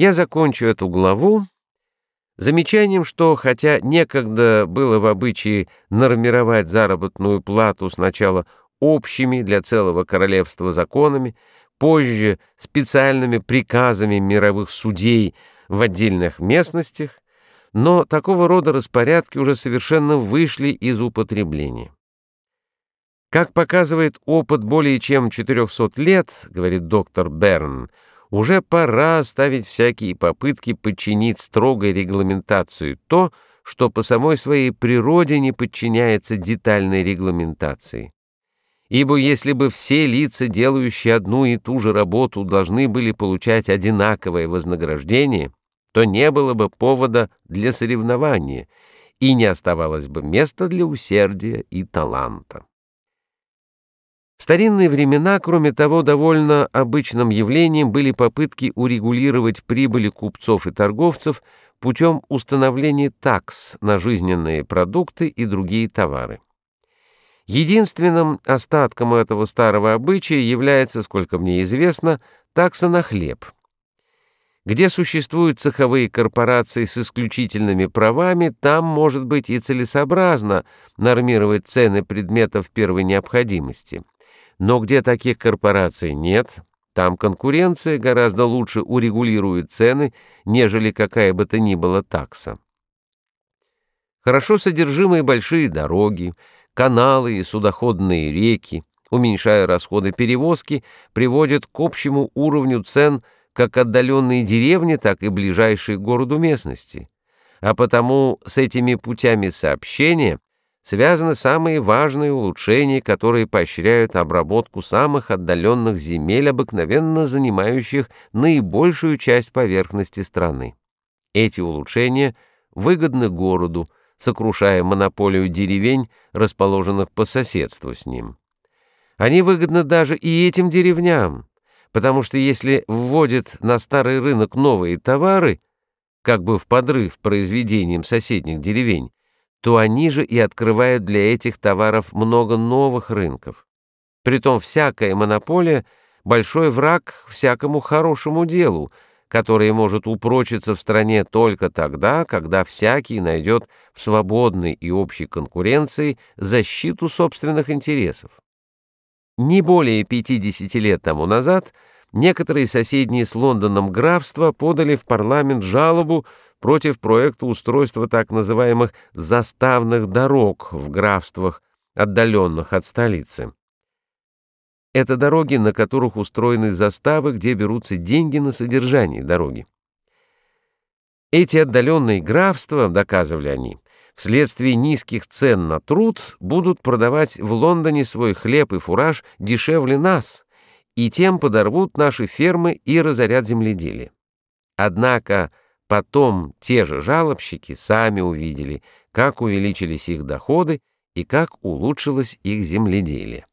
Я закончу эту главу замечанием, что хотя некогда было в обычае нормировать заработную плату сначала общими для целого королевства законами, позже специальными приказами мировых судей в отдельных местностях, но такого рода распорядки уже совершенно вышли из употребления. Как показывает опыт более чем 400 лет, говорит доктор Берн, уже пора ставить всякие попытки подчинить строгой регламентацию то, что по самой своей природе не подчиняется детальной регламентации. Ибо если бы все лица, делающие одну и ту же работу, должны были получать одинаковое вознаграждение, то не было бы повода для соревнования и не оставалось бы места для усердия и таланта. В старинные времена, кроме того, довольно обычным явлением были попытки урегулировать прибыли купцов и торговцев путем установления такс на жизненные продукты и другие товары. Единственным остатком этого старого обычая является, сколько мне известно, такса на хлеб. Где существуют цеховые корпорации с исключительными правами, там может быть и целесообразно нормировать цены предметов первой необходимости. Но где таких корпораций нет, там конкуренция гораздо лучше урегулирует цены, нежели какая бы то ни была такса. Хорошо содержимые большие дороги, каналы и судоходные реки, уменьшая расходы перевозки, приводят к общему уровню цен как отдаленные деревни, так и ближайшие к городу местности. А потому с этими путями сообщения связаны самые важные улучшения, которые поощряют обработку самых отдаленных земель, обыкновенно занимающих наибольшую часть поверхности страны. Эти улучшения выгодны городу, сокрушая монополию деревень, расположенных по соседству с ним. Они выгодны даже и этим деревням, потому что если вводят на старый рынок новые товары, как бы в подрыв произведением соседних деревень, то они же и открывают для этих товаров много новых рынков. Притом всякая монополия — большой враг всякому хорошему делу, которое может упрочиться в стране только тогда, когда всякий найдет в свободной и общей конкуренции защиту собственных интересов. Не более 50 лет тому назад некоторые соседние с Лондоном графства подали в парламент жалобу против проекта устройства так называемых «заставных дорог» в графствах, отдаленных от столицы. Это дороги, на которых устроены заставы, где берутся деньги на содержание дороги. Эти отдаленные графства, доказывали они, вследствие низких цен на труд будут продавать в Лондоне свой хлеб и фураж дешевле нас, и тем подорвут наши фермы и разорят земледелие. Однако Потом те же жалобщики сами увидели, как увеличились их доходы и как улучшилось их земледелие.